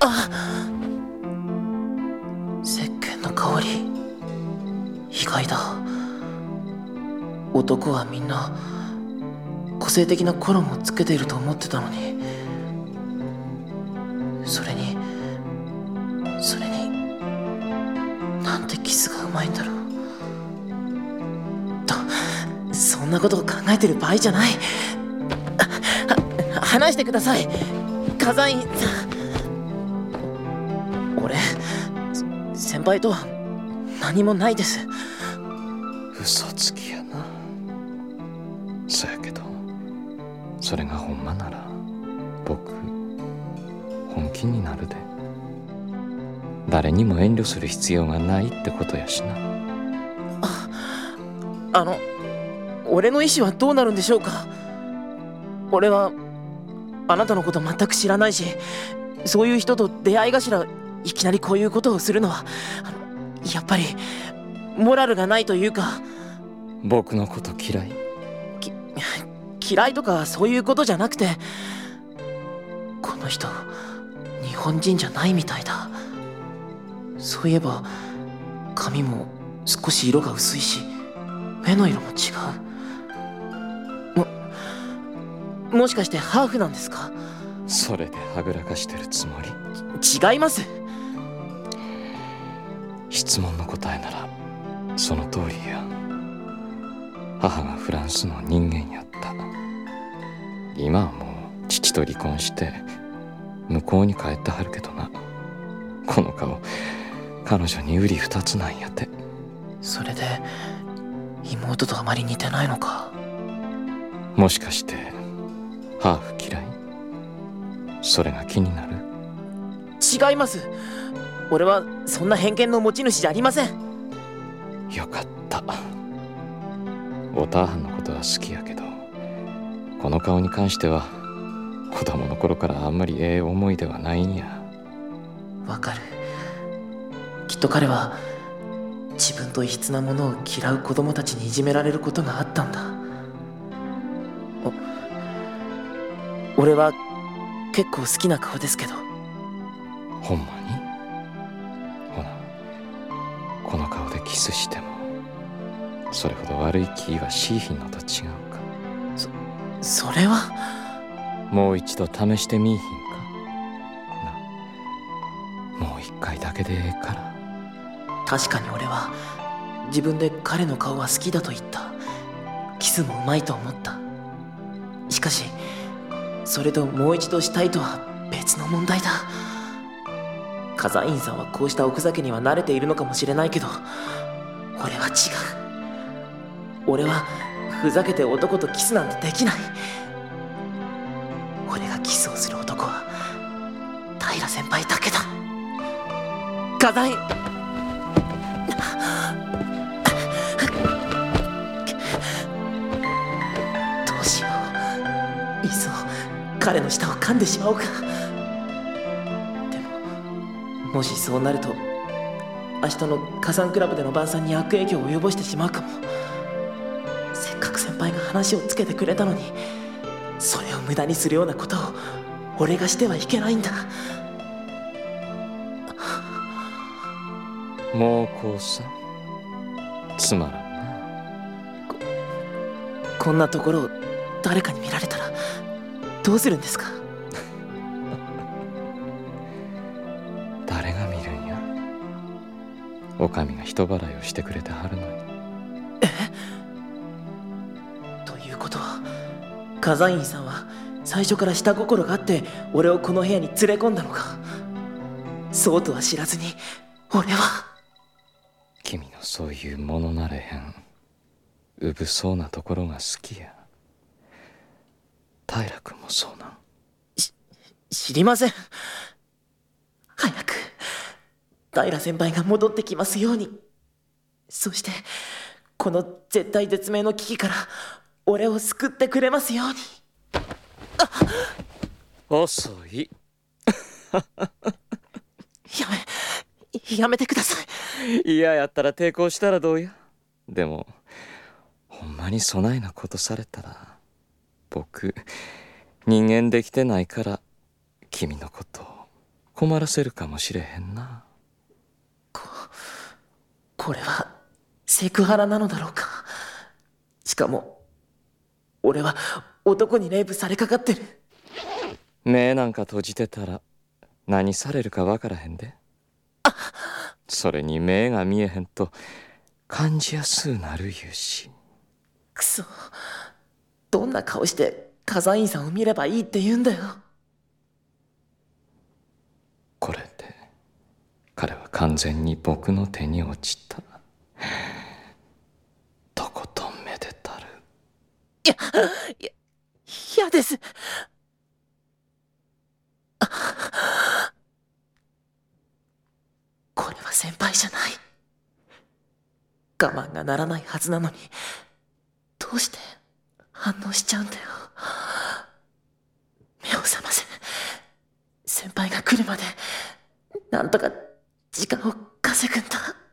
あ。石鹸の香り。意外だ。男はみんな個性的なコロンをつけていると思ってたのに。それにそれになんてキスがうまいんだろう。とそんなことを考えてる場合じゃない。話してください。火山院さん。先輩とは何もないです。嘘つきやな。そやけどそれがほんまなら僕本気になるで。誰にも遠慮する必要がないってことやしな。あの俺の意思はどうなるんでしょうか。俺はあなたのこと全く知らないしそういう人と出会い頭いきなりこういうことをするのはやっぱりモラルがないというか。僕のこと嫌い？嫌いとかそういうことじゃなくてこの人日本人じゃないみたいだ。そういえば髪も少し色が薄いし目の色も違う。ももしかしてハーフなんですか？それではぐらかしてるつもり？違います質問の答えならその通りや。母がフランスの人間やった。今はもう父と離婚して向こうに帰ってはるけどな。この顔彼女に売り二つなんやて。それで妹とあまり似てないのか？もしかしてハーフ嫌い？それが気になる？違います俺はそんな偏見の持ち主じゃありません。よかった。おたーはんのことは好きやけどこの顔に関しては子供の頃からあんまりええ思い出はないんや。わかる。きっと彼は自分と異質なものを嫌う子供たちにいじめられることがあったんだ。お俺は結構好きな顔ですけど。ほんまに？キスしてもそれほど悪い気はしいひんのと違うか？それは？もう一度試してみいひんか？なもう一回だけでええから。確かに俺は自分で彼の顔は好きだと言った。キスもうまいと思った。しかしそれともう一度したいとは別の問題だ火山院さんはこうした奥酒には慣れているのかもしれないけど俺は違う。俺はふざけて男とキスなんてできない。俺がキスをする男は平先輩だけだ。火山院どうしよう。いっそ彼の舌を噛んでしまおうか。もしそうなると明日の火山クラブでの晩餐に悪影響を及ぼしてしまうかも。せっかく先輩が話をつけてくれたのにそれを無駄にするようなことを俺がしてはいけないんだ。もうこうさつまらんな。こんなところを誰かに見られたらどうするんですか？お上が人払いをしてくれてはるのに。ということは火山院さんは最初から下心があって俺をこの部屋に連れ込んだのか？そうとは知らずに俺は。君のそういうものなれへんうぶそうなところが好きや。平君もそうなん？知りません平先輩が戻ってきますように。そしてこの絶対絶命の危機から俺を救ってくれますように。遅い。やめやめてください。嫌やったら抵抗したらどうや？でもほんまにそないなことされたら僕人間できてないから君のことを困らせるかもしれへんなこれはセクハラなのだろうか。しかも俺は男にレイプされかかってる。目なんか閉じてたら何されるか分からへんで。それに目が見えへんと感じやすうなるいうしくそ。どんな顔して火山院さんを見ればいいって言うんだよこれで彼は完全に僕の手に落ちた。とことんめでたる。いやいや嫌です。これは先輩じゃない。我慢がならないはずなのにどうして反応しちゃうんだよ。目を覚ませ。先輩が来るまでなんとか時間を稼ぐんだ。